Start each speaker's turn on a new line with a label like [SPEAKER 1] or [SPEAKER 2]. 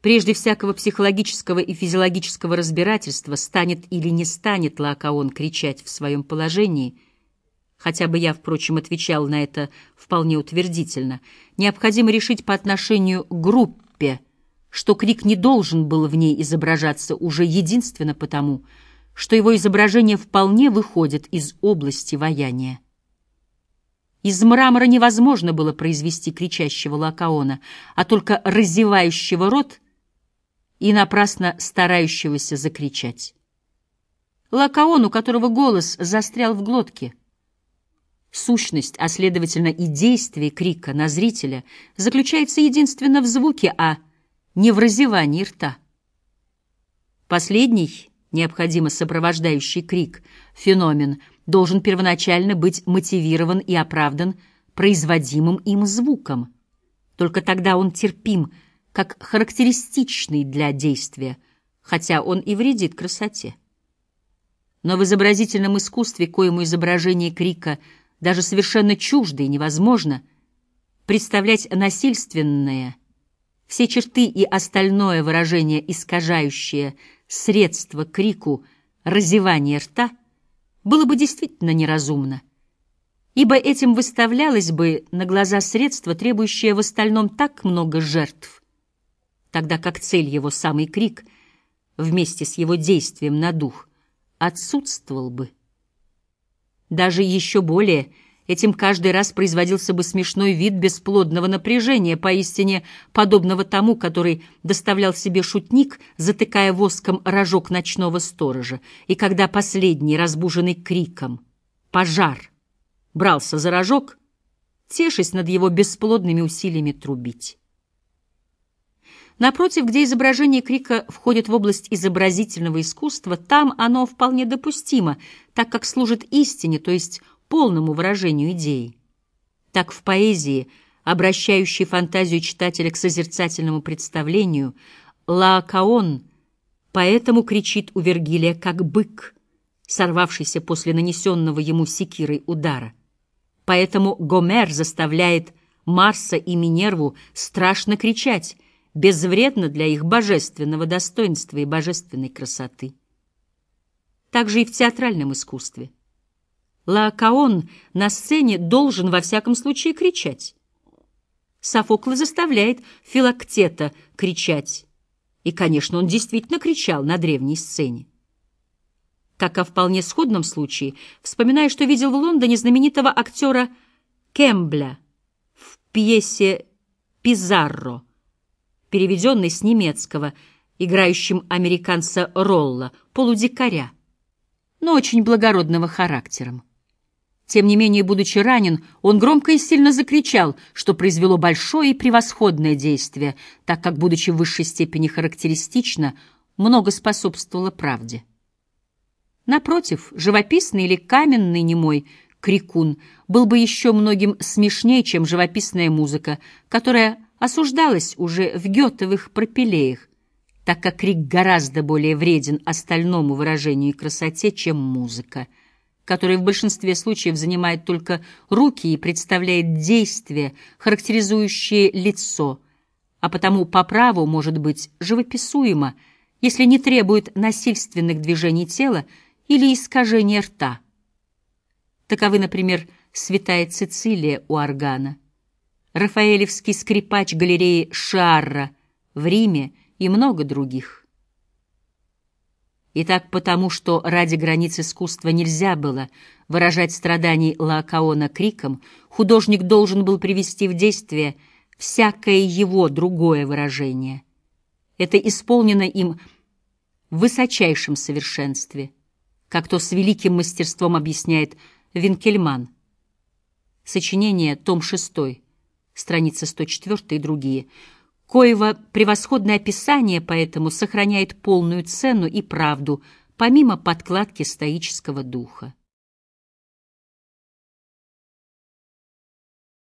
[SPEAKER 1] Прежде всякого психологического и физиологического разбирательства, станет или не станет Лаокаон кричать в своем положении, хотя бы я, впрочем, отвечал на это вполне утвердительно, необходимо решить по отношению к группе, что крик не должен был в ней изображаться уже единственно потому, что его изображение вполне выходит из области ваяния. Из мрамора невозможно было произвести кричащего Лакаона, а только разевающего рот и напрасно старающегося закричать. Лакаон, у которого голос застрял в глотке. Сущность, а следовательно и действие крика на зрителя заключается единственно в звуке, а не в разевании рта. Последний, необходимо сопровождающий крик, феномен, должен первоначально быть мотивирован и оправдан производимым им звуком. Только тогда он терпим, как характеристичный для действия, хотя он и вредит красоте. Но в изобразительном искусстве, коему изображение крика даже совершенно чуждо и невозможно, представлять насильственное – все черты и остальное выражение, искажающее средство крику разевания рта, было бы действительно неразумно, ибо этим выставлялось бы на глаза средство, требующее в остальном так много жертв, тогда как цель его, самый крик, вместе с его действием на дух, отсутствовал бы. Даже еще более – Этим каждый раз производился бы смешной вид бесплодного напряжения, поистине подобного тому, который доставлял себе шутник, затыкая воском рожок ночного сторожа. И когда последний, разбуженный криком «Пожар!» брался за рожок, тешись над его бесплодными усилиями трубить. Напротив, где изображение крика входит в область изобразительного искусства, там оно вполне допустимо, так как служит истине, то есть полному выражению идеи. Так в поэзии, обращающей фантазию читателя к созерцательному представлению, Лаокаон поэтому кричит у Вергилия как бык, сорвавшийся после нанесенного ему секирой удара. Поэтому Гомер заставляет Марса и Минерву страшно кричать, безвредно для их божественного достоинства и божественной красоты. Также и в театральном искусстве. Лаокаон на сцене должен во всяком случае кричать. Софокл заставляет Филактета кричать. И, конечно, он действительно кричал на древней сцене. Как о вполне сходном случае, вспоминая, что видел в Лондоне знаменитого актера Кембля в пьесе «Пизарро», переведенной с немецкого, играющим американца Ролла, полудикаря, но очень благородного характером. Тем не менее, будучи ранен, он громко и сильно закричал, что произвело большое и превосходное действие, так как, будучи в высшей степени характеристично, много способствовало правде. Напротив, живописный или каменный немой крикун был бы еще многим смешнее, чем живописная музыка, которая осуждалась уже в гетовых пропилеях, так как крик гораздо более вреден остальному выражению и красоте, чем музыка — который в большинстве случаев занимает только руки и представляет действие, характеризующее лицо, а потому по праву может быть живописуемо, если не требует насильственных движений тела или искажения рта. Таковы, например, святая Цицилия у органа, Рафаэлевский скрипач галереи Шарра в Риме и много других. И так потому, что ради границ искусства нельзя было выражать страданий Лаокаона криком, художник должен был привести в действие всякое его другое выражение. Это исполнено им в высочайшем совершенстве, как то с великим мастерством объясняет Винкельман. Сочинение, том 6, страница 104 и другие – коего превосходное описание поэтому сохраняет полную цену и правду, помимо подкладки стоического духа.